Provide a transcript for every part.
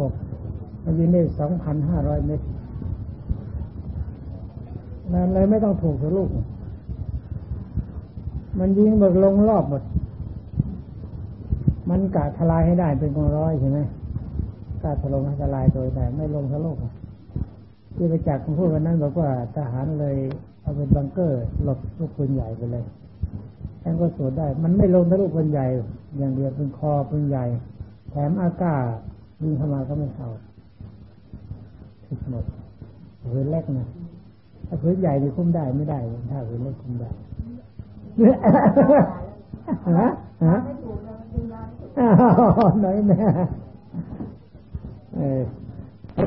หกมันยิงได้สองพันห้าร้อยเมตรนั่นเลยไม่ต้องถูกสักลูก มันยิงเบิกลงรอบหมด มันกะทลายให้ได้เป็นกองร้อยใช่ไหมกะถล่มให้ทลายโดยแต่ไม่ลงสักลูกที่ไปจากคำพูดวันนั้นบอกว่าทหารเลยเอาเป็นบังเกอร์หลบลูกปืนใหญ่ไปเลยท่านก็สวดได้ มันไม่ลงทะลุปืนใหญ่ อย่างเดียวเป็นคอปืนใหญ่ แถมอากาศ ยิงเข้ามาก็ไม่เข้าทุกหมดปืนเล็กนะถ้าปืนใหญ่ดีคุ้มได้ไม่ได้ถ้าปืนเล็กคุ้มได้ฮะฮะน้อยแม่เออ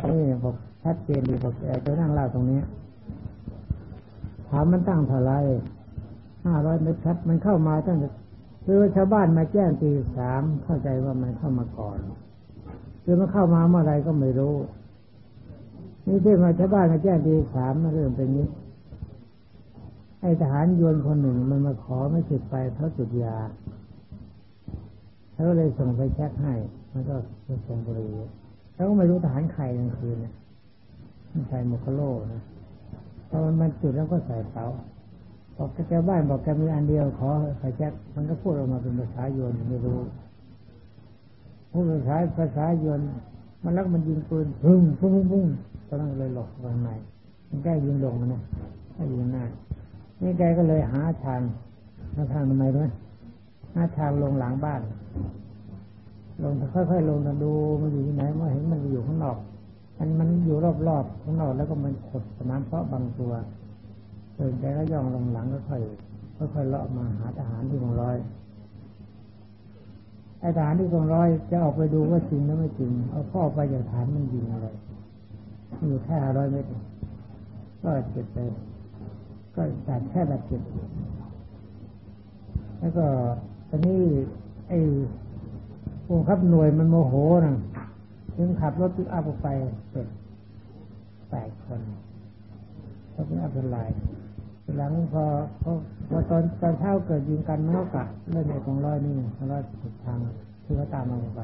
นี่บอกชัดเจนดีบอกแกจะนั่งเล่าตรงนี้ถามมันตั้งเท่าไรห้าร้อยเมตรชัด มันเข้ามาตั้งแต่คือชาวบ้านมาแจ้งตีสามเข้าใจว่ามันเข้ามาก่อน คือมันเข้ามาเมื่อไรก็ไม่รู้ นี่ที่มาชาวบ้านมาแจ้งตีสามมาเริ่มเป็นนี้ไอทหารยวนคนหนึ่งมันมาขอไม่จุดไปเพราะจุดยาเขาเลยส่งไปแช็คให้ มันก็ส่งบุหรี่แล้วก็ไม่รู้ทหารใครกลางคืนนะมันใส่โมคโลนะพอมันมันจุดแล้วก็ใส่เสาบอกแกบ้านบอกแกมีอันเดียวขอใส่แจ็คมันก็พูดออกมาเป็นภาษายวนไม่รู้ พูดภาษาภาษายนมันล้วมันยิงปืนพึ่งพึ่งพึ่งตอนนั้นเลยหลบข้างในมันแก้ยิงลงนะไม่ยิงหน้านี่แกก็เลยหาทางหาทางทำไมด้วยหาทางลงหลังบ้าน ลงค่อยๆลงมาดูมันอยู่ที่ไหนมาเห็นมันอยู่ข้างนอกมันมันอยู่รอบๆข้างนอกแล้วก็มันขดสนามเพาะบางตัวเดินไปก็ย่องลงหลังก็ค่อยค่อยๆเลาะมาหาทหารที่กองร้อย ไอ้ทหารที่กองร้อยจะออกไปดูว่าจริงหรือไม่จริง เอาพ่อไปจากฐานมันยิงอะไรอยู่แค่ร้อยเมตรก็เจ็บไปก็บาดแค่บาดเจ็บแล้วก็ตอนนี้ไอ้ผู้ขับหน่วยมันโมโหนะถึงขับรถปิกอัพออกไปเสร็จแปดคนเขาเป็นอัพเป็นลาย หลังพอพอพอตอนตอนเช้าเกิดยิงกันมันก็กะเล่นในของร้อยนี่ของร้อยสุดทางที่เขาตามมาไป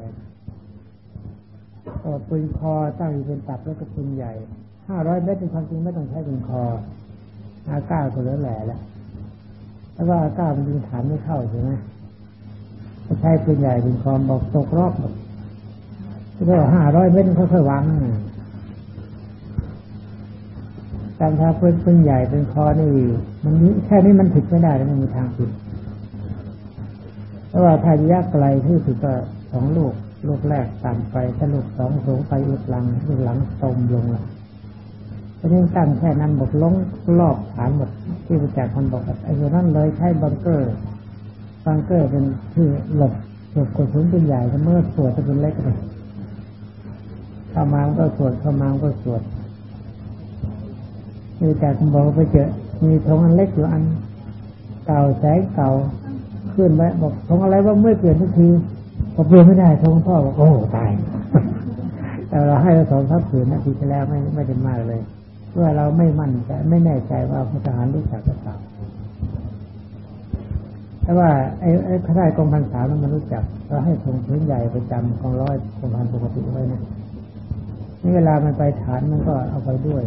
ปืนคอตั้งอยู่เป็นตับแล้วก็ปืนใหญ่ห้าร้อยเมตรเป็นความจริงไม่ต้องใช้ปืนคออาก้าก็เหลือแหล่แล้วแต่ว่าอาก้ามันยิงฐานไม่เข้าใช่ไหมก็ใช้ปืนใหญ่ปืนคอมบอกตกรอบหมดก็ห้าร้อยเมตรค่อยๆวาง ตามทางปืนปืนใหญ่เป็นคอนี่มันแค่นี้มันผิดไม่ได้แล้วมันมีทางผิดเพราะว่าถ้าระยะไกลที่สุดก็สองลูกลูกแรกต่ำไปถ้าลูกสองสูงไปอุดหลังอุดหลังตมลงละทีนี้ตั้งแค่นั้นบอกล้งรอบฐานหมดที่ประจักษ์คนบอกไอ้ตัวนั้นเลยใช้บังเกอร์บังเกอร์เป็นที่หลบหลบกระสุนเป็นใหญ่แต่เมื่อสวดจะเป็นเล็กเลยเข้ามาก็สวดเข้ามาก็สวด มีแต่คุณบอกไปเจอ มีธงอันเล็กอยู่อัน เก่าแสงเก่าขึ้นไว้บอกธงอะไรว่าไม่เปลี่ยนทุกทีพอเปลี่ยนไม่ได้ธงพ่อบอกโอ้ตายแต่เราให้เราสองทับผืนนาทีที่แล้วไม่ไม่ได้มากเลยเพื่อเราไม่มั่นใจไม่แน่ใจว่าพลทหารรู้จักหรือเปล่าแต่ว่าไอ้ไอ้ข้าราชกองพันสามมันรู้จักเราให้ธงพื้นใหญ่ประจำกองร้อยกองพันปกติไว้นะนี่เวลามันไปฐานมันก็เอาไปด้วย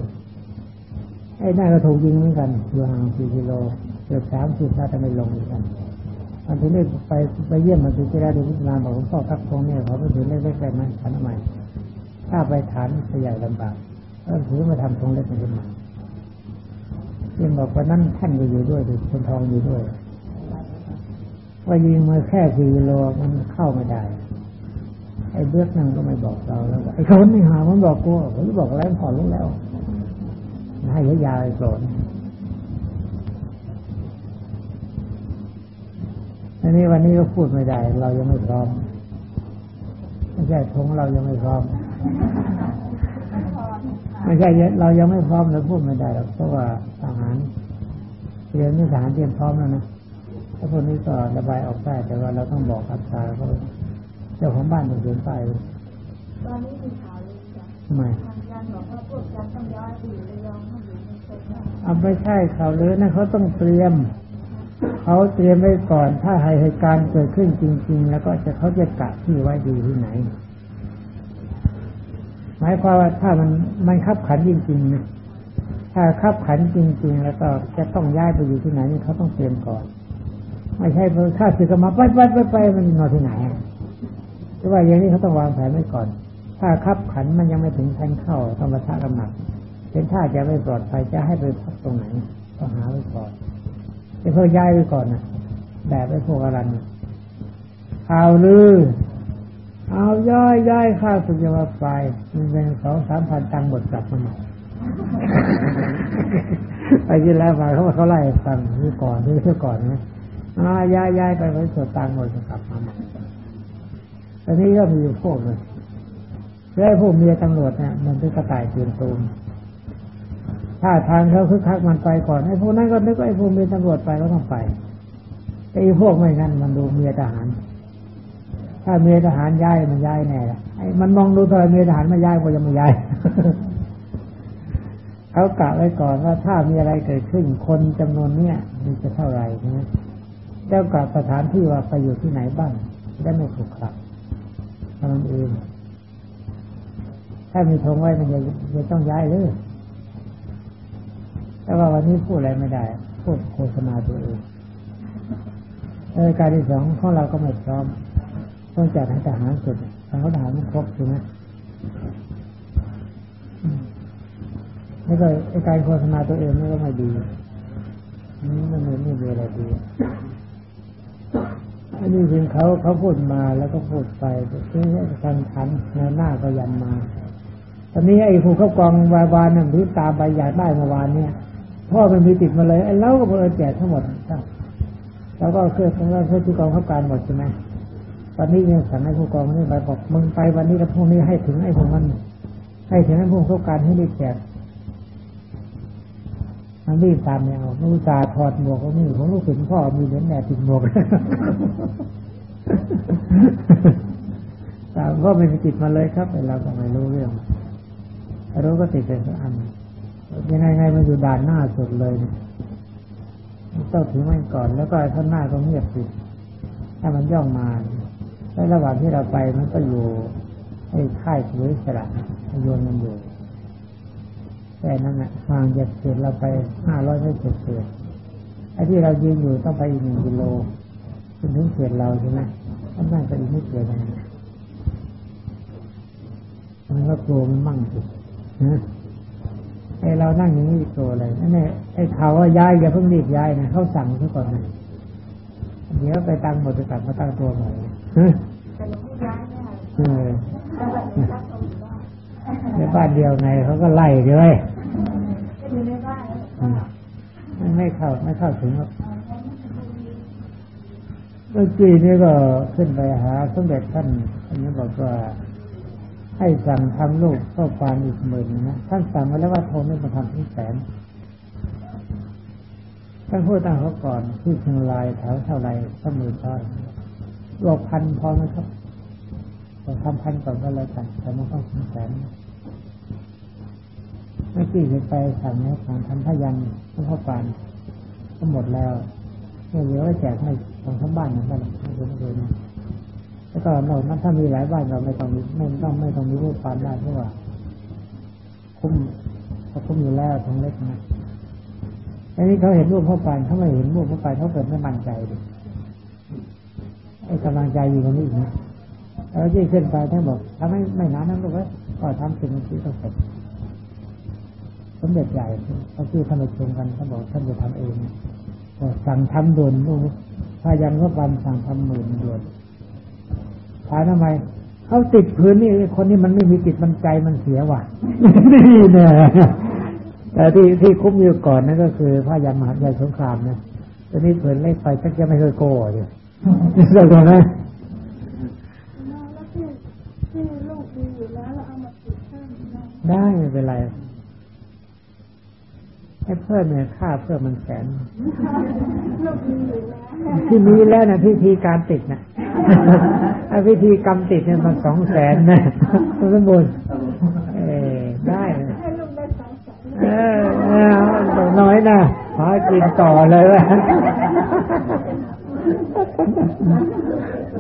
ไอ้นั่นก็ถูกยิงเหมือนกันอยู่ห่างสี่กิโลเกือบสามสิบถ้าจะไม่ลงเหมือนกันอันที่นี้ไปไปเยี่ยมมันที่ที่แรกดูพิจารณาบอกผมพ่อครับตรงนี้เขาไปถึงเล็กๆได้ไหมฐานใหม่ถ้าไปฐานใหญ่ลำบากก็ถือมาทำตรงเล็กขึ้นมายิ่งบอกว่านั่นท่านก็อยู่ด้วยดูคนทองอยู่ด้วยว่ายิงมาแค่สี่กิโลมันเข้าไม่ได้ไอ้เบื้องนั่งก็ไม่บอกเราแล้วไอ้คนไม่หามันบอกกูผมบอกแล้วผ่อนลงแล้ว ให้ยาวๆไอ้โกรธอันนี้วันนี้ก็พูดไม่ได้ เรายังไม่พร้อมไม่ใช่ทงเรายังไม่พร้อม ไม่ใช่เรายังไม่พร้อมเราพูดไม่ได้หรอกเพราะว่าทหารเตรียมนี่ทหารเตรียมพร้อมแล้วนะถ้าพวกนี้ก็ระบายออกได้แต่ว่าเราต้องบอกอัตราเขาเจ้าของบ้านมันเขียนไปตอนนี้มีข่าวเลยจ้ะทำไมทางการบอกว่าพวกการต้องย้ายไปอยู่ระยองมาอยู่ใน เอาไม่ใช่เขาเลยนะเขาต้องเตรียม เขาเตรียมไว้ก่อน ถ้าเหตุการณ์เกิดขึ้นจริง ๆ แล้วก็จะเขาจะกะที่ไว้ดีที่ไหน หมายความว่าถ้ามันมันขับขันจริงๆนะถ้าขับขันจริง ๆ แล้วก็จะต้องย้ายไปอยู่ที่ไหนเขาต้องเตรียมก่อน ไม่ใช่พอข้าศึกมาไปไปไปไปมันนอนที่ไหนหรือว่าอย่างนี้เขาต้องวางแผนไว้ก่อน ถ้าขับขันมันยังไม่ถึงทันเข้าต้องมาทะกำหนัก เป็นท่าจะไม่ปลอดภัยจะให้ไปพักตรงไหนต้องหาไว้ก่อนไอ้พวกย้ายไว้ก่อนนะแบบไอ้พวกอรันข่าวลือเอาย้อยย้ายข้าสุจวัตไปมันเป็นสองสามพันตังค์หมดกลับมาใหม่ไปที่แล้วมาเขาเขาไล่ฟังที่ก่อนที่เที่ยวก่อนนะอาย้ายย้ายไปไปสดตังค์หมดกลับมาใหม่ตอนนี้ก็มีอยู่พวกเลยแล้วพวกเมียตำรวจเนี่ยมันเป็นกระต่ายตื่นตูม ถ้าทางเขาคึกคักมันไปก่อนไอ้พวกนั้นก็นึกว่าไอ้พวกมีตำรวจไปก็ต้องไปไอ้พวกไม่งั้นมันดูเมียทหาร ถ้าเมียทหารย้ายมันย้ายแน่ละไอ้มันมองดูตอนเมียทหารไม่ย้ายก็ยังไม่ย้ายเขากะไว้ก่อนว่าถ้ามีอะไรเกิดขึ้นคนจำนวนเนี้ยมันจะเท่าไหร่นะเจ้ากะสถานที่ว่าไปอยู่ที่ไหนบ้างได้ไม่ถูกขับท่านั้นเองถ้ามีธงไว้มันจะจะต้องย้ายเลย แต่ว่าวันนี้พูดอะไรไม่ได้ พูดโฆษณาตัวเองเออการที่สองของเราก็ไม่พร้อม ต้องจัดให้ทหารสุดทางเขาทหารมันครบใช่ไหมแล้วก็ไอการโฆษณาตัวเองนี่ก็ไม่ดีนี่มันไม่ไม่มีอะไรดีอันนี้จริงเขาเขาพูดมาแล้วก็พูดไปที่ทันทันในหน้าก็ยันมา ตอนนี้ไอ้ผู้เข้ากองวาบานนั่นที่ตามใบอยากได้เมื่อวานเนี่ย พ่อมันมีติดมาเลยไอ้เราก็เพิ่แจกทั้งหมดแล้วก็เครื่องของเราเพื่อที่กองเข้าการหมดใช่ไหมตอนนี้ยังสั่งให้ผู้กองนี่ไปบอกมึงไปวันนี้แล้วพรุ่งนี้ให้ถึงไอ้พวกมันให้ถึงไอ้ผู้เข้าการให้รีบแจกมันรีบตามเนี่ยเอาลูกตาถอดหมวกเขานี่ผมรู้สึกพ่อมีเหรียญแหนติดหมวกตามก็ไม่มีติดมาเลยครับเราก็ไม่รู้เรื่องรู้ก็ติดเป็นอัน ยังไงไงมันอยู่ด่านหน้าสุดเลยต้องถือมันก่อนแล้วก็ท่านหน้าก็เงียบปิดถ้ามันย่องมาในระหว่างที่เราไปมันก็อยู่ไอ้ค่ายถือสระโยนมันอยู่แต่นั่นแหละห่างจากเขตเราไปห้าร้อยไม่เศษเศษไอ้ที่เรายืนอยู่ต้องไปอีกหนึ่งกิโลจนถึงเขตเราใช่ไหมท่านนั่นก็อีกไม่เกินนะมันก็กลัวมันมั่งสินะ ไอเรานั่งอย่างนี้กลัวอะไรนั่นแหละไอ้ข่าวว่าย้ายอย่าเพิ่งรีบย้ายนะเขาสั่งซะก่อนนะเดี๋ยวไปตั้งหมดจะกลับมาตั้งตัวใหม่แต่หลวงพ่อย้ายไม่ได้เออแต่แบบนี้รับเอาอยู่บ้านในบ้านเดียวไงเขาก็ไล่เลยก็อยู่ในบ้านแล้วอืมมันไม่เข้าไม่เข้าถึงหรอกเมื่อกี้นี่ก็ขึ้นไปหาสมเด็จท่านท่านนี้บอกว่า ให้สั่งทำลูกเข้าฟานอีกหมื่นนะท่านสั่งไว้แล้วว่าโทรไม่มาทำที่แสนท่านพูดตั้งเขาก่อนที่เชียงรายแถวเท่าไรก็หมื่นต้อยรวมพันพอไหมครับเราทำพันก่อนก็แล้วกันแต่มันต้องถึงแสนเมื่อกี้ไปสั่งให้ทางทำพยันทุกข้อปานก็หมดแล้วเมื่อเหลือไว้แจกให้ของทั้งบ้านนะบ้านไม่รู้ไม่รู้นะ ก็นอกนั้นถ้ามีหลายบ้านเราไม่ต้องมีไม่ต้องไม่ต้องมีรูปปานได้เพราะว่าคุ้มเขาคุ้มอยู่แล้วทางเล็กนะอันนี้เขาเห็นรูปพ่อปานเขาไม่เห็นรูปพ่อปานเขาเกิดไม่มั่นใจดิไอ้กำลังใจอยู่ตรงนี้อีกนะแล้วที่ขึ้นไปท่านบอกทำไม่ไม่นานนั้นก็ว่าก็ทำสิ่งที่ต้องเสร็จสมเด็จใหญ่เขาชื่อท่านชมกันเขาบอกท่านจะทำเองสั่งทำด่วนลูกพายันก็บันสั่งทำหมื่นด่วน ถามทำไมเขาติดพื้นนี่คนนี้มันไม่มีจิตมันใจมันเสียว่ะนี่เนี่ยแต่ที่ที่คุ้มอยู่ก่อนนั่นก็คือพระยันมหาใหญ่สงครามนะตอนนี้เผินเล็กไปชักจะไม่เคยโก้อยู่เรื่องอะไรแล้วที่ที่ลูกมีอยู่แล้วเราเอามาติดเพิ่มได้ได้ไม่เป็นไร ให้เพิ่มเนี่ยค่าเพิ่มมันแสนลูกมีอยู่แล้วที่มีแล้วนะพิธีการติดนะไอ้พิธีกรรมติดเนี่ยมันสองแสนนะคุณสมบูรณ์เออได้ได้นเออเออน้อยนะพากินต่อเลยวะ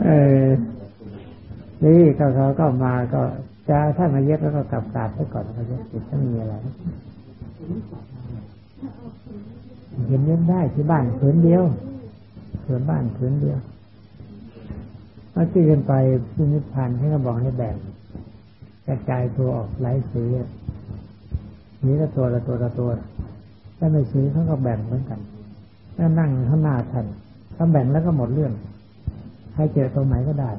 เออนี่เขาเขาก็มาก็จะถ้ามาเย็บแล้วก็กลับกราบไปก่อนมาเย็บติดถ้ามีอะไร เย็บเย็บได้ที่บ้านผืนเดียวเผืนบ้านผืนเดียวเมื่อที่กันไปพินิพพานให้เขาบอกให้แบ่งกระจายตัวออกหลายสีนี้ละตัวละตัวละตัวถ้าไม่สีเขาก็แบ่งเหมือนกันถ้านั่งข้างหน้าท่านถ้าแบ่งแล้วก็หมดเรื่องใครเจอตรงไหนก็ได้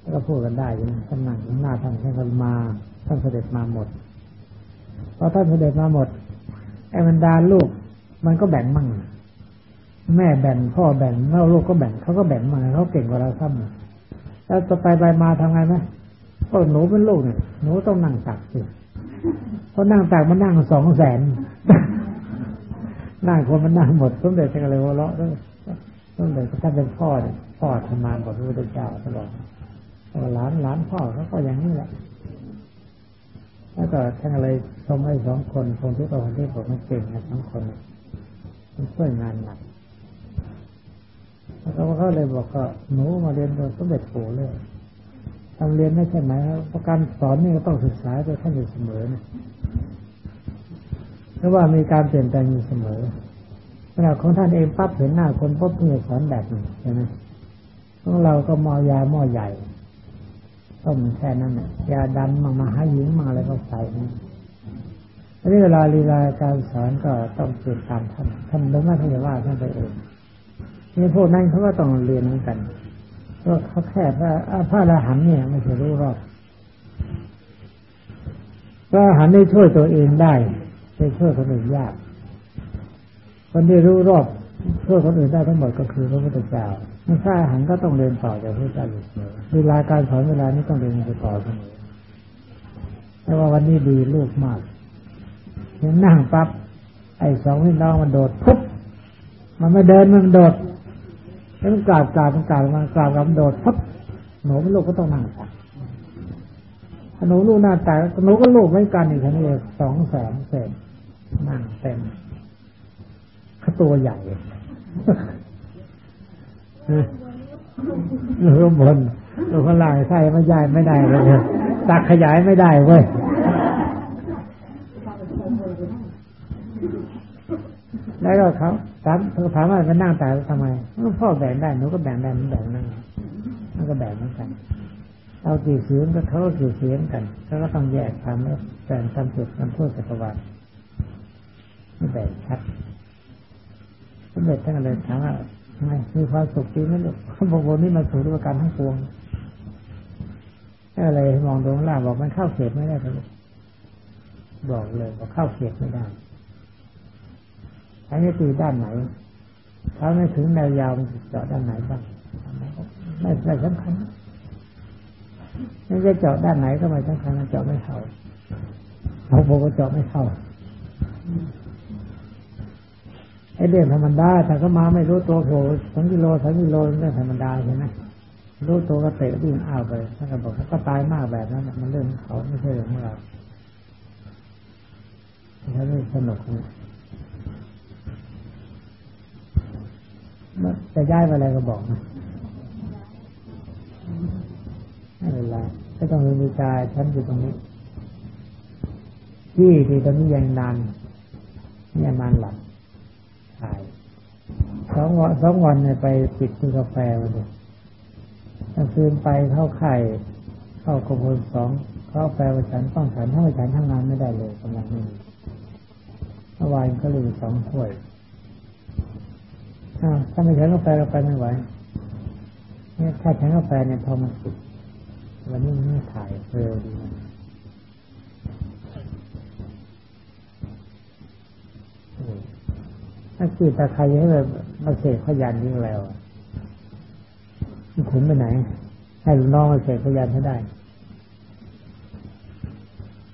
แล้วก็พูดกันได้ยังท่านนั่งข้างหน้าท่านท่านก็มาท่านเสด็จมาหมดพอท่านเสด็จมาหมดไอ้บรรดาลูก มันก็แบ่งมั่งแม่แบ่งพ่อแบ่งแม่ลูกก็แบ่งเขาก็แบ่งมาเขาเก่งกว่าเราซ้ำแล้วต่อไปไปมาทำไงไหมก็หนูเป็นลูกเนี่ยหนูต้องนั่งตักสิเพราะนั่งตักมันนั่งสองแสนนั่งคนมันนั่งหมดสมเด็จจะเลยว่าเลาะด้วยสมเด็จถ้าเป็นพ่อเนี่ยพ่อทำงานบอกพระพุทธเจ้าตลอดหลานหลานพ่อเขาก็อย่างนี้แหละแล้วก็ท่านเลยชมให้สองคนคนที่ตัวคนที่ผมเก่งนะสองคน มันช่วยงานหนักแล้วเขาเลยบอกก็หนูมาเรียนโดยสมเด็จปู่เลยทำเรียนไม่ใช่ไหมครับเพราะการสอนนี่ก็ต้องศึกษาโดยท่านอยู่เสมอนะเพราะว่ามีการเปลี่ยนแปลงอยู่เสมอขณะของท่านเองปั๊บเห็นหน้าคนปุ๊บเพื่อสอนแบบนี้ใช่ไหมของเราก็มอยาหม้อใหญ่ต้มแค่นั้นนะยาดำมามาหาหญิงมาอะไรก็ใส่นะ อันนี้เวลาลีลาการสอนก็ต้องเปลี่ยนตามท่านท่านโดยไม่ท่านจะว่าท่านไปเองนี่พวกนั้นเขาก็ต้องเรียนเหมือนกันเพราะเขาแค่พระพระอรหันต์เนี่ยไม่ใช่รู้รอบพระอรหันต์ได้ช่วยตัวเองได้ได้ช่วยคนอื่นยากคนที่รู้รอบช่วยคนอื่นได้ทั้งหมดก็คือพระพุทธเจ้าไม่ใช่หันก็ต้องเรียนต่อจากพระเจ้าอยู่เสมอเวลาการสอนเวลานี้ต้องเรียนไปต่อเสมอแต่ว่าวันนี้ดีลูกมาก เห็นนั่งปั๊บไอ้สองพี่น้องมันโดดปุ๊บมันไม่เดินมันโดดแล้วมันกราบกราบมันกราบมันกราบกับมันโดดปุ๊บหนูเป็นลูกก็ต้องนั่งตักหนูลูกหน้าตาหนูก็ลูกไม่กันอีกทีนี้สองแสนเศษนั่งเต็มเขาตัวใหญ่หรือบนหรือข้างล่างใช่ไม่ใหญ่ไม่ได้เลยตักขยายไม่ได้เว้ย แล้วก็เขาถามเขาถามว่ามันนั่งตายทำไมพ่อแบ่งได้หนูก็แบ่งได้มันแบ่งนั่งมันก็แบ่งเหมือนกันเรากี่เสียงก็เขาก็กี่เสียงกันเขาก็ต้องแยกทำแล้วแบ่งทำจุดทำโทษจักรวาลไม่แบ่งชัดสมเด็จท่านเลยถามว่าไงมีความสุขจริงไหมลูกเขาบอกว่านี่มาสู่ด้วยการทั้งปวงอะไรมองตรงล่างบอกมันเข้าเขตไม่ได้ครับบอกเลยบอกเข้าเขตไม่ได้ อันนี้คือด้านไหนถ้าไม่ถึงแนวยาวมันเจาะด้านไหนบ้างไม่ไม่สำคัญไม่จะเจาะด้านไหนก็ไม่สำคัญมันเจาะไม่เข้าเขาบอกว่าเจาะไม่เข้าไอ้เรื่องธรรมดาแต่ก็มาไม่รู้ตัวโผล่สองกิโลสองกิโลเรื่องธรรมดาใช่ไหมรู้ตัวก็เตะวิ่งอ้าวไปท่านก็บอกเขาก็ตายมากแบบนั้นมันเรื่องเขาไม่ใช่เรื่องของเราแล้วนี่สนุกนะ จะย้ายไปอะไรก็บอกนะไม่เป็นไรไม่ต้องมีใจฉันอยู่ตรงนี้ ที่ที่ตอนนี้ยังนานนี่นานหลับถ่ายสองวันสองวันเนี่ยไปปิดที่กาแฟวันเดียวกลางคืนไปเข้าไข่ เข้ากระพลสองเข้าแปลว่าฉันต้องฉันถ้าไม่ฉันทำงานไม่ได้เลยกำลังนี้เมื่อวานก็เลยสองถ้วย ถ้าไม่ใช้กาแฟก็ไปไม่ไหวเนี่ยถ้าใช้กาแฟเนี่ยพอมันสุดวันนี้ไม่ถ่ายเร็วดีถ้าคือตาใครให้แบบมาเสกขยันยิ่งแล้วขุนไปไหน ให้ลูกน้องมาเสกขยันให้ได้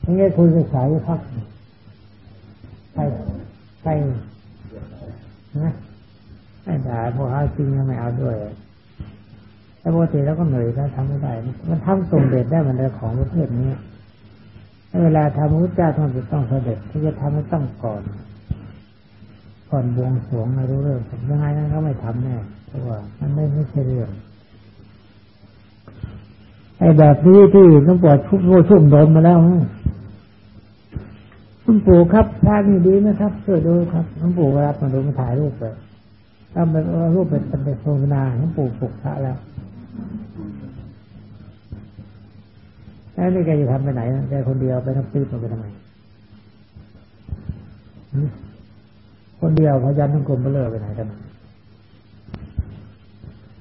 ไม่งั้คุยกับสายพักใครใครนะ ไม่ได่าพวกหาจริงไม่เอาด้วยแต่ปกติแล้วก็เหนื่อยแล้วทำไม่ได้ มันทำส่งเด็ดได้มันเลยของประเภทนี้เวลาทำพระพุทธเจ้าท่านจะต้องเสด็จที่จะทำให้ต้องก่อน ก่อนบวงสรวงไม่รู้เรื่องยังไงนั้นเขาไม่ทำแน่เพราะว่ามันไม่ไม่ใช่เรื่องไอ้แบบนี้ที่หลวงปู่ชุบโชุ่มโดนมาแล้วหลวงปู่ครับพระนี่ดีไหมครับช่วยดูครับหลวงปู่รับมาดูมาถ่ายรูปเลย ถ้าเป็นรูปเป็นเป็นโฆษณาหลวงปู่ปุกพระแล้วแล้วนี่แกจะทำไปไหนแกคนเดียวไปทำปีบไปทำไมคนเดียวพยันทั้งกลมไปเลิกไปไหนกัน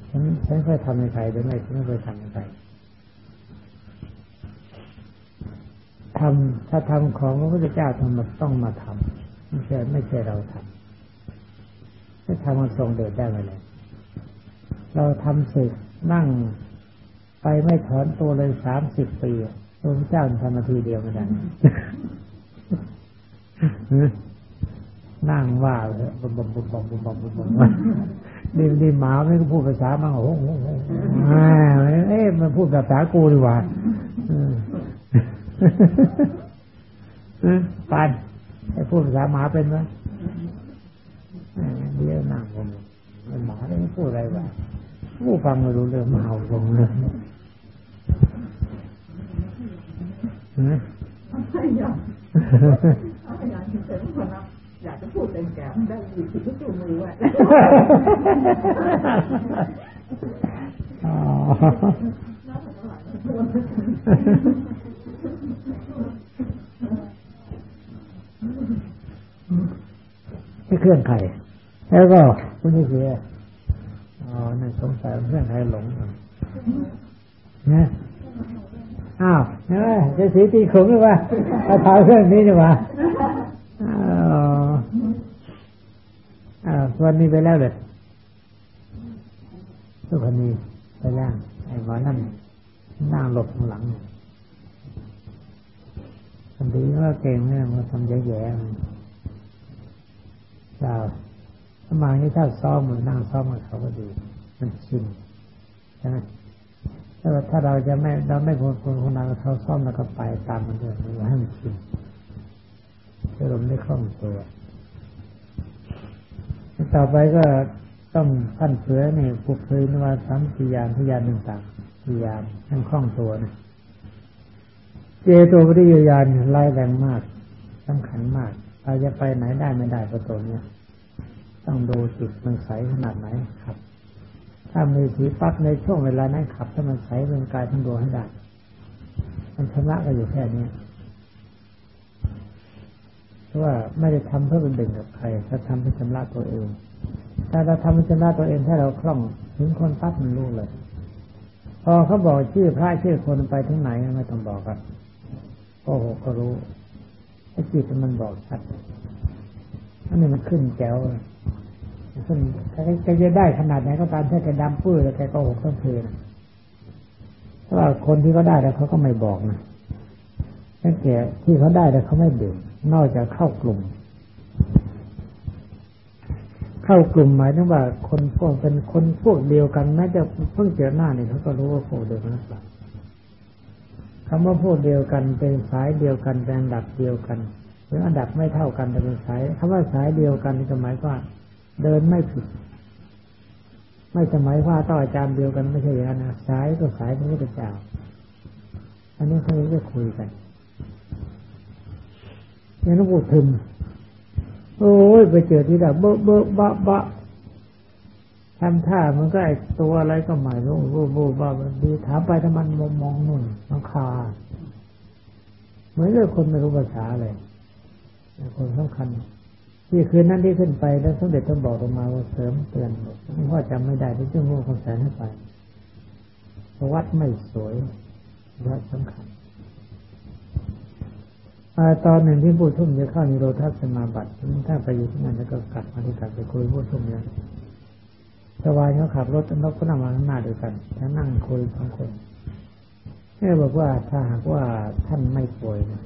ฉันฉันเคยทำในใครหรือไม่ฉันไม่เคยทำในใครทำถ้าทำของพระพุทธเจ้าทำมาต้องมาทำไม่ใช่ไม่ใช่เราทำ ทำมันทรงเดชได้หมดเลยเราทำสึกนั่งไปไม่ถอนตัวเลยสามสิบปีพระเจ้าทำนาทีเดียวไม่ได้นั่งว่าเลยบมบมบมบมบมบมบมดีดีหมาไม่ก็พูดภาษามังโอ้โหเอ๊ะมันพูดภาษากูดีกว่าปันไอ้พูดภาษาหมาเป็นไหม เดี๋ยวนั่งผมมันหมาไม่พูดอะไรวะผู้ฟังไม่รู้เรื่องมาเห่าลงเลยไม่อยากไม่อยากเฉยๆนะอยากจะพูดเป็นแก่ได้ยินที่ตู้มือไว้ไม่เครื่องไข่ แล้วก็คุณนี่คืออ๋อนั่นสงสัยเครื่องไข่หลงนะอ้าวเนไหมจะสีตีขงหรือเปล่าเอาเท้าเรื่องนี้ดีกว่าอ่าวันนี้ไปแล้วเลยทุกคนนี้ไปแล้วไอ้หมอนั่นนั่งหลบข้างหลังคนดีว่าเก่งเนี่ยมาทำแย่ๆเจ้า ถ้ามาที่ถ้าซ้อมมันนั่งซ้อมกับเขาก็ดี มันชินใช่ไหมถ้าถ้าเราจะไม่เราไม่ควรควรคนนั้นเขาซ้อมแล้วก็ไปตามมันเลยมันให้มันชินจะลมได้คล่องตัวต่อไปก็ต้องขั้นเสือเนี่ยปุกเคยนว่าสามสี่ยานพยานหนึ่งต่างสี่ยานทั้งคล่องตัวนะเจตัวปฏิยานไล่แรงมากสำคัญมากเราจะไปไหนได้ไม่ได้ประตูเนี่ย ต้องดูจุดมันใสขนาดไหนครับ ถ้ามีสีปั๊บในช่วงเวลานั้นขับ ถ้ามันใสเป็นกายทั้งดวงให้ได้ มันชำระก็อยู่แค่นี้เพราะว่าไม่ได้ทำเพื่อเป็นเด่นกับใครถ้าทำเพื่อชำระตัวเอง ถ้าเราทำเพื่อชำระตัวเองถ้าเราคล่องถึงคนปั๊บมันรู้เลย พอเขาบอกชื่อพระชื่อคนไปที่ไหนไม่ต้องบอกครับโอ้โหก็รู้ไอ้จิตมันบอกชัดอันนี้มันขึ้นแก้ว ขึ้นแกจะได้ขนาดไหนก็ตามถ้าแกดำปื้อแล้วแกก็หกต้งเพลนเพราะว่าคนที่เขาได้แล้วเขาก็ไม่บอกนะตั้งแต่ที่เขาได้แล้วเขาไม่เด่นนอกจากเข้ากลุ่ม เข้ากลุ่มหมายถึงว่า คนพวกเป็นคนพวกเดียวกันแม้จะเพิ่งเจอหน้าเนี่ยเขาก็รู้ว่าพวกเดียวกันหรือเปล่าคำว่าพวกเดียวกันเป็นสายเดียวกันเป็นอันดับเดียวกันหรืออันดับไม่เท่ากันแต่เป็นสายคำว่าสายเดียวกันนี่หมายว่า เดินไม่ผิด ไม่สมัยว่าต้องอาจารย์เดียวกันไม่ใช่อย่างนั้นนะสายก็สายพระพุทธเจ้าอันนี้เขาจะคุยกันย่างหลวงปู่ทึมโอ้ยไปเจอที่ดับเบอะเบอะบะบะทำท่ามันก็ไอตัวอะไรก็หมายรู้บูบูบ้าดีถามไปถ้ามันมองมองนุ่นน้องคาเหมือนกับคนไม่รู้ภาษาเลยคนสำคัญ ที่คืนนั้นที่ขึ้นไปแล้วสมเด็จต้องบอกลงมาว่าเสริมเตือนพ่อจำไม่ได้ที่เจ้าหูคำสนให้ไปวัดไม่สวยวัดสำคัญตอนหนึ่งที่พูดทุ่มจะเข้านิโรธาสมาบัติถ้าไปอยู่ที่นั่นแล้วก็กลับมาที่กลับไปคุยพูดทุ่มเนี่ยสวายเขาขับรถนกก็นั่งมาข้างหน้าด้วยกันแล้วนั่งคุยสองคนแม่บอกว่าถ้าหากว่าท่านไม่ป่วยนะ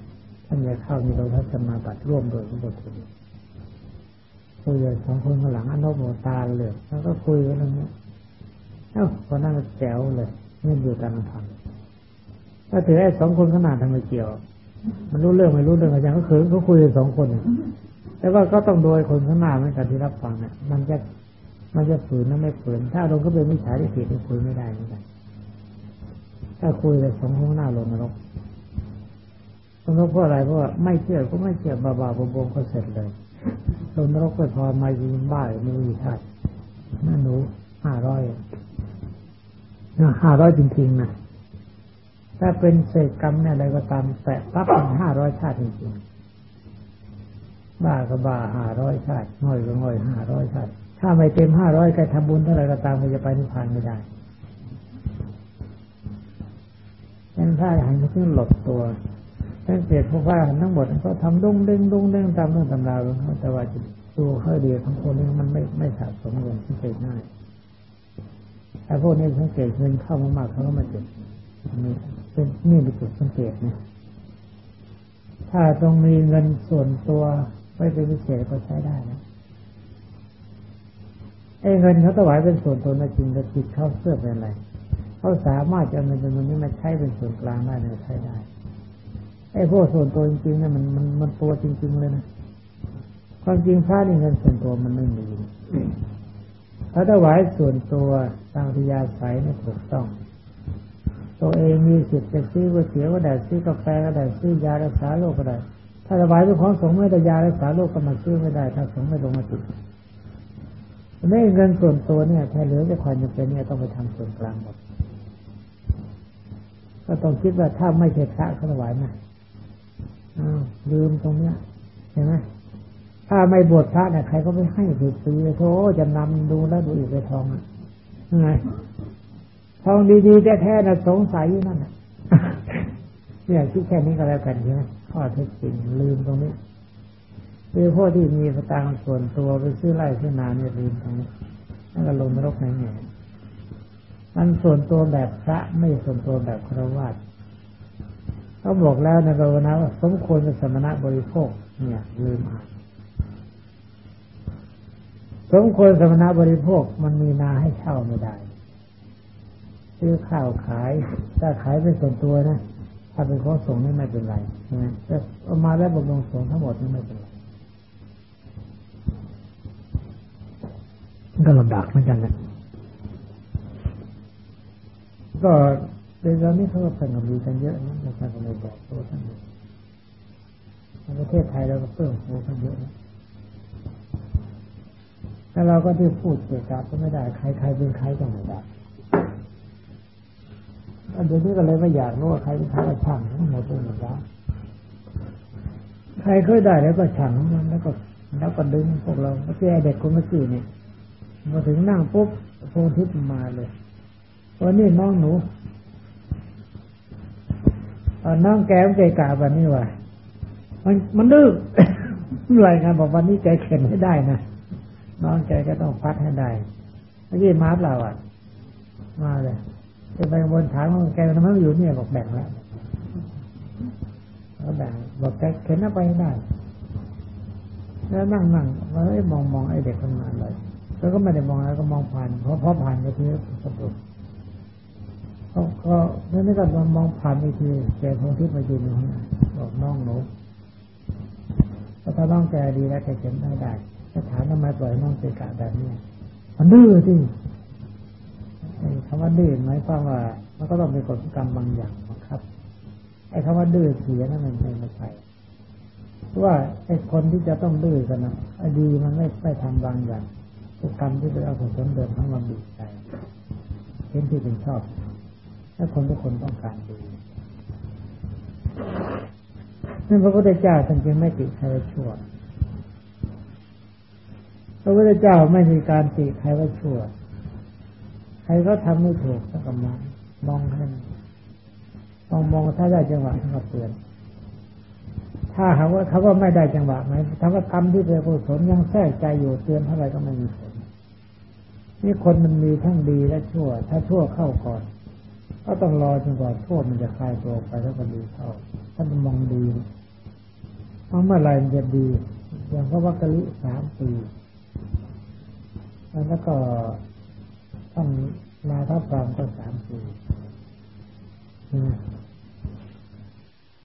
ท่านจะเข้านิโรธาสมาบัติร่วมโดยพระพุทธ คุยกันสองคนข้างหลังอันนบโมตาเลยแล้วก็คุยกันอย่างเงี้เอ้าพอนั่งแจ๋วเลยนี่อยู่กันทำถ้าถือไอ้สองคนขนาดทำไมเกี่ยว มันรู้เรื่องไม่รู้เรื่องอาจารย์เขาเขินเขาคุยกันสองคนแต่ว่าก็ต้องโดยคนข้างหน้าไม่กันที่รับฟังเนี่ยมันจะมันจะฝืนนั่นไม่ฝืน ถ้าเราก็เป็นมิจฉาทิฏฐิที่ฝืนไม่ได้เหมือนกันถ้าคุยกับสองห้องหน้าลงนรกลงนรกเพราะอะไรเพราะว่าไม่เชื่อก็ไม่เชื่อบาบาบงก็เสร็จเลย ลงนรกไปพอมายิงบ้าไม่มีชาตินั่นหนูห้าร้อยห้าร้อยจริงๆนะถ้าเป็นเศษกรรมเนี่ยอะไรก็ตามแตะปั๊บเป็นห้าร้อยชาติจริงๆบ้าก็บ้าห้าร้อยชาติง่อยก็ง่อยห้าร้อยชาติ ถ้าไม่เต็มห้าร้อยใครทำบุญเท่าไรก็ตามก็จะไปนิพพานไม่ได้ดังนั้นถ้าหันไปที่หลบตัว สังเกตพวกว่าทั้งหมดเขาทำดุ้งเด้งดุ้งเด้งตามเรื่องตำราของเขาแต่ว่าตัวเขาเดียวของคนนี้มันไม่ไม่สะสมเงินที่เกิดง่ายแต่พวกนี้สังเกตเงินเข้ามามากเขาก็มาเก็บนี่เป็นนี่เป็นจุดสังเกตนะถ้าต้องมีเงินส่วนตัวไว้เป็นพิเศษก็ใช้ได้นะไอ้เงินเขาถวายเป็นส่วนตัวนะจริงแต่จิตเขาเสื่อเป็นอะไรเขาสามารถจะเอาเงินจำนวนนี้มาใช้เป็นส่วนกลางได้เนี่ยใช้ได้ ไอ้พวกส่วนตัวจริงๆเนี่ยมันมันมันตัวจริง ๆ เลยนะความจริงพระนี่เงินส่วนตัวมันไม่มีถ้าถวายส่วนตัวตามพิยาศัยนี่ถูกต้อง ตัวเองมีสิทธิ์จะซื้อก๋วยเตี๋ยวก็ได้ซื้อกาแฟก็ได้ซื้อยารักษาโรคก็ได้ ถ้าถวายเป็นของสงฆ์ไม่ได้ยารักษาโรคก็มาซื้อไม่ได้ ถ้าสงฆ์ไม่ลงมาติดไม่เงินส่วนตัวเนี่ยถ้าเหลือจะความจำเป็นเนี่ยต้องไปทำส่วนกลางหมดก็ต้องคิดว่าถ้าไม่ใช่พระเขาถวายนะ อ้าวลืมตรงเนี้ยเห็นไหมถ้าไม่บวชพระเนี่ยใครก็ไม่ให้ถือปีโธ่จะนำดูแล้วดูอีกไปทองอะไงทองดีๆแท้ๆนะสงสัยนั่นเนี่ยคิดแค่นี้ก็แล้วกันใช่ไหมข้อเท็จจริงลืมตรงนี้คือพวกที่มีสตางค์ส่วนตัวไปซื้อไร่ซื้อนาเนี่ยลืมตรงนี้นั่นก็ลงนรกไหนไงมันส่วนตัวแบบพระไม่ส่วนตัวแบบครวญ เขาบอกแล้วในภาวนาว่าสมควรเป็นสมณะบริโภค เนี่ยลืมอ่านสมควรสมณะบริโภคมันมีนาให้เช่าไม่ได้ ซื้อข้าวขายถ้าขายเป็นส่วนตัวนะถ้าเป็นของสงนี่ไม่เป็นไรใช่ไหมแต่เอามาแล้วบำรุงสงทั้งหมดนี่ไม่เป็นไรก็ลำบากเหมือนกันนะก็ ในตอนนี้เขาก็เป็นกับมีกันเยอะนะอาจารย์ก็เลยบอกตัวท่านในประเทศไทยเราก็เพิ่มโตกันเยอะนะแต่เราก็ที่พูดเกี่ยวกับก็ไม่ได้ ใครใครเป็นใครก็ไม่ได้เดี๋ยวนี้ก็เลยไม่อยากรู้ว่าใครเป็นใครก็ช่างทั้งหมดเลยหมดแล้วใครเคยได้แล้วก็ช่างมันแล้วก็แล้วก็ดึงพวกเราเมื่อกี้เด็กคนเมื่อกี้นี่มาถึงนั่งปุ๊บโพธิปมาเลยวันนี้น้องหนู น้องแกมใจกาวันนี้ว่ะมันมันดื้ออะไรกันบอกวันนี้แกเข็นให้ได้นะน้องแกก็ต้องพัดให้ได้เมื่อกี้มาเปล่าอะ มาเลยจะไปบนถามว่าแกทำไมอยู่เนี่ยบอกแบ่งแล้วแล้วแบ่งบอกแกเข็นเอาไปได้ แล้วนั่งนั่งแล้วมองมองไอ้เด็กคนนั้นเลยแล้วก็ไม่ได้มองแล้วก็มองผ่านเพราะพอผ่านไปทีสะดุ ก็นั่นนี่ก็มองผ่านไปทีแกทงทิพย์มายืนอยู่ข้างหน้าบอกน้องหนูถ้าน้องแกดีแล้วแกเข็นได้ได้ถ้าถามทำไมปล่อยน้องเกกะแบบนี้มันดื้อที่คำว่าดื้อหมายความว่ามันก็ต้องมีกฎกรรมบางอย่างบังคับ ไอ้คำว่าดื้อเสียนั่นมันไม่ใช่ว่าไอ้คนที่จะต้องดื้อกันนะอดีมันไม่ไม่ทำบางอย่างทุกกรรมที่เป็นอกุศลเดิมทั้งมันบีบใจเห็นที่เป็นชอบ ถ้าคนทุกคนต้องการดีนั่นพระพุทธเจ้าท่านจึงไม่ติใครว่าชั่ว พระพุทธเจ้าไม่มีการติใครว่าชั่ว ใครก็ทำไม่ถูกสักกำลังมองให้มองมองถ้าได้จังหวะท่านก็เตือน ถ้าหากว่าเขาว่าไม่ได้จังหวะไหมถ้าว่ากรรมที่เป็นกุศลยังแทรกใจอยู่เตือนเท่าไรก็ไม่มีผลนี่คนมันมีทั้งดีและชั่ว ถ้าชั่วเข้าก่อน ก็ต้องรอจนกว่าโทษมันจะคลายตัวไปแล้วก็ดีเข้าท่านมองดีเพราะเมื่อไรมันจะดี อย่างพระวักกะลิสามปีแล้วก็ท่านมาทับรามก็สามปี